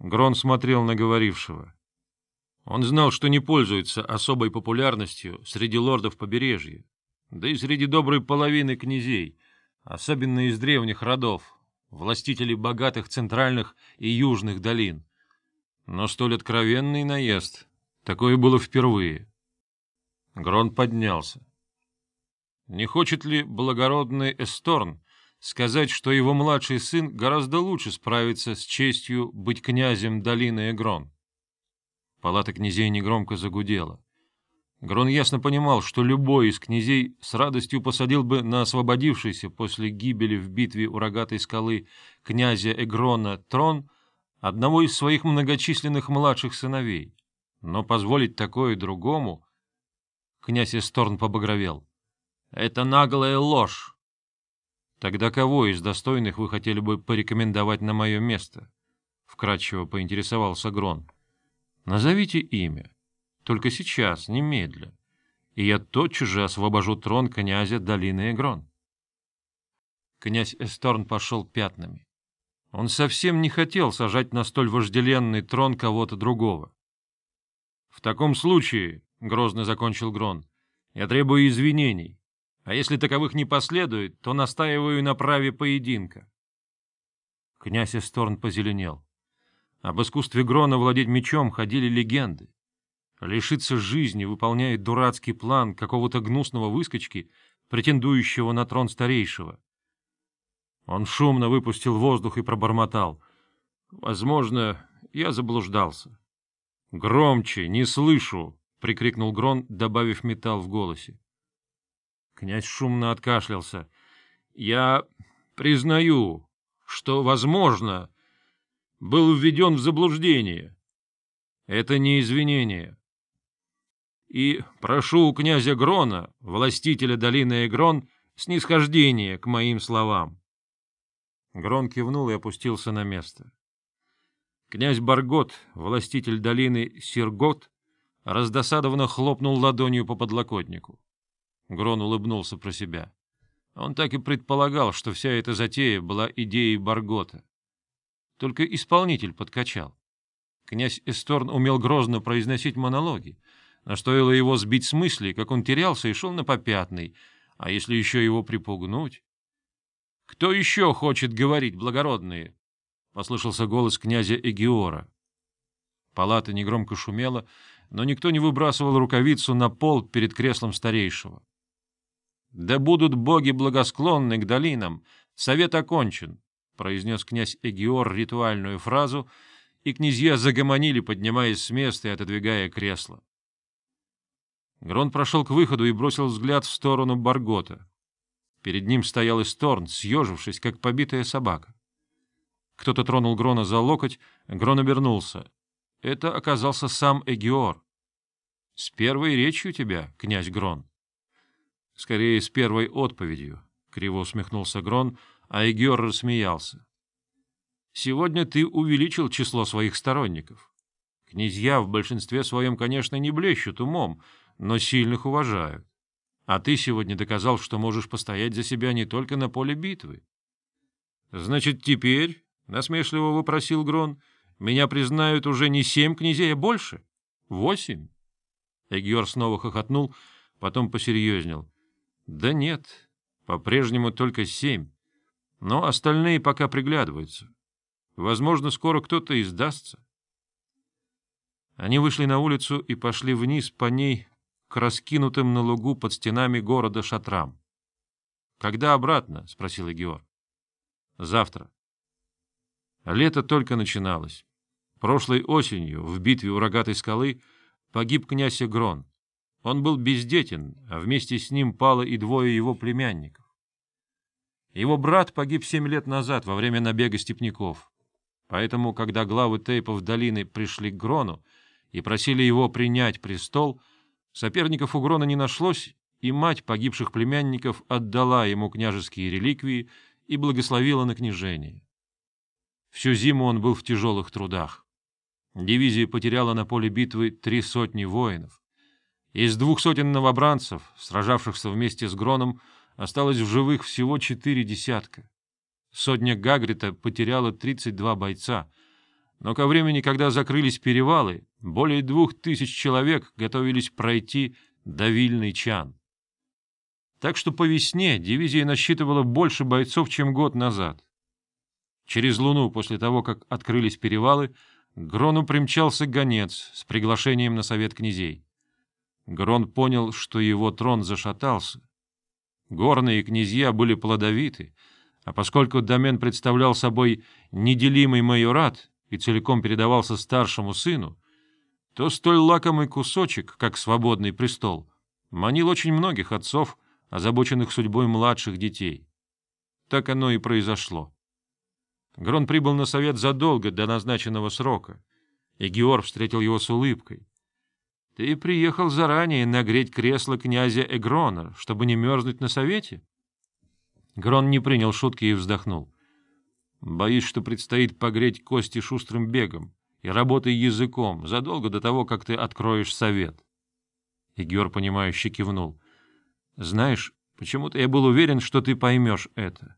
Грон смотрел на говорившего. Он знал, что не пользуется особой популярностью среди лордов побережья, да и среди доброй половины князей, особенно из древних родов, властителей богатых центральных и южных долин. Но столь откровенный наезд, такое было впервые. Грон поднялся. Не хочет ли благородный Эсторн сказать, что его младший сын гораздо лучше справится с честью быть князем долины Эгрон? Палата князей негромко загудела. Грон ясно понимал, что любой из князей с радостью посадил бы на освободившийся после гибели в битве у рогатой скалы князя Эгрона трон одного из своих многочисленных младших сыновей. Но позволить такое другому... Князь Эсторн побагровел. Это наглая ложь. Тогда кого из достойных вы хотели бы порекомендовать на мое место? Вкратчиво поинтересовался Грон. Назовите имя. Только сейчас, немедля. И я тотчас же освобожу трон князя долины Эгрон. Князь Эсторн пошел пятнами. Он совсем не хотел сажать на столь вожделенный трон кого-то другого. — В таком случае, — грозно закончил Грон, — я требую извинений. А если таковых не последует, то настаиваю на праве поединка. Князь Эсторн позеленел. Об искусстве Грона владеть мечом ходили легенды. Лишиться жизни выполняя дурацкий план какого-то гнусного выскочки, претендующего на трон старейшего. Он шумно выпустил воздух и пробормотал. Возможно, я заблуждался. — Громче, не слышу! — прикрикнул Грон, добавив металл в голосе. Князь шумно откашлялся. — Я признаю, что, возможно, был введен в заблуждение. Это не извинение. И прошу у князя Грона, властителя долины Эгрон, снисхождение к моим словам. Грон кивнул и опустился на место. Князь Баргот, властитель долины Сиргот, раздосадованно хлопнул ладонью по подлокотнику. Грон улыбнулся про себя. Он так и предполагал, что вся эта затея была идеей Баргота. Только исполнитель подкачал. Князь Эсторн умел грозно произносить монологи, но стоило его сбить с мысли, как он терялся и шел на попятный, а если еще его припугнуть... — Кто еще хочет говорить, благородные? — послышался голос князя Эгиора. Палата негромко шумела, но никто не выбрасывал рукавицу на пол перед креслом старейшего. Да будут боги благосклонны к долинам, совет окончен, — произнес князь Эгиор ритуальную фразу, и князья загомонили, поднимаясь с места и отодвигая кресло. Грон прошел к выходу и бросил взгляд в сторону Баргота. Перед ним стоял Исторн, съежившись, как побитая собака. Кто-то тронул Грона за локоть, Грон обернулся. Это оказался сам Эгиор. — С первой речью тебя, князь Грон. Скорее, с первой отповедью, — криво усмехнулся Грон, а Эгер рассмеялся. — Сегодня ты увеличил число своих сторонников. Князья в большинстве своем, конечно, не блещут умом, но сильных уважают. А ты сегодня доказал, что можешь постоять за себя не только на поле битвы. — Значит, теперь, — насмешливо вопросил Грон, — меня признают уже не семь князей, а больше? Восемь? Эгер снова хохотнул, потом посерьезнел. Да нет, по-прежнему только семь, но остальные пока приглядываются. Возможно, скоро кто-то издастся. Они вышли на улицу и пошли вниз по ней к раскинутым на лугу под стенами города шатрам. — Когда обратно? — спросил Егор. — Завтра. Лето только начиналось. Прошлой осенью в битве у рогатой скалы погиб князь Игрон. Он был бездетен, а вместе с ним пало и двое его племянников. Его брат погиб семь лет назад во время набега степняков. Поэтому, когда главы Тейпов долины пришли к Грону и просили его принять престол, соперников у Грона не нашлось, и мать погибших племянников отдала ему княжеские реликвии и благословила на княжение. Всю зиму он был в тяжелых трудах. Дивизия потеряла на поле битвы три сотни воинов. Из двух сотен новобранцев, сражавшихся вместе с Гроном, осталось в живых всего четыре десятка. Сотня Гагрита потеряла 32 бойца, Но ко времени, когда закрылись перевалы, более двух тысяч человек готовились пройти до Вильный Чан. Так что по весне дивизия насчитывала больше бойцов, чем год назад. Через луну после того, как открылись перевалы, Грону примчался гонец с приглашением на совет князей. Грон понял, что его трон зашатался. Горные князья были плодовиты, а поскольку домен представлял собой неделимый майорат и целиком передавался старшему сыну, то столь лакомый кусочек, как свободный престол, манил очень многих отцов, озабоченных судьбой младших детей. Так оно и произошло. Грон прибыл на совет задолго до назначенного срока, и Георг встретил его с улыбкой. — Ты приехал заранее нагреть кресло князя Эгрона, чтобы не мерзнуть на совете? Грон не принял шутки и вздохнул. — Боюсь, что предстоит погреть кости шустрым бегом и работай языком задолго до того, как ты откроешь совет. И Георг, понимающе кивнул. — Знаешь, почему-то я был уверен, что ты поймешь это.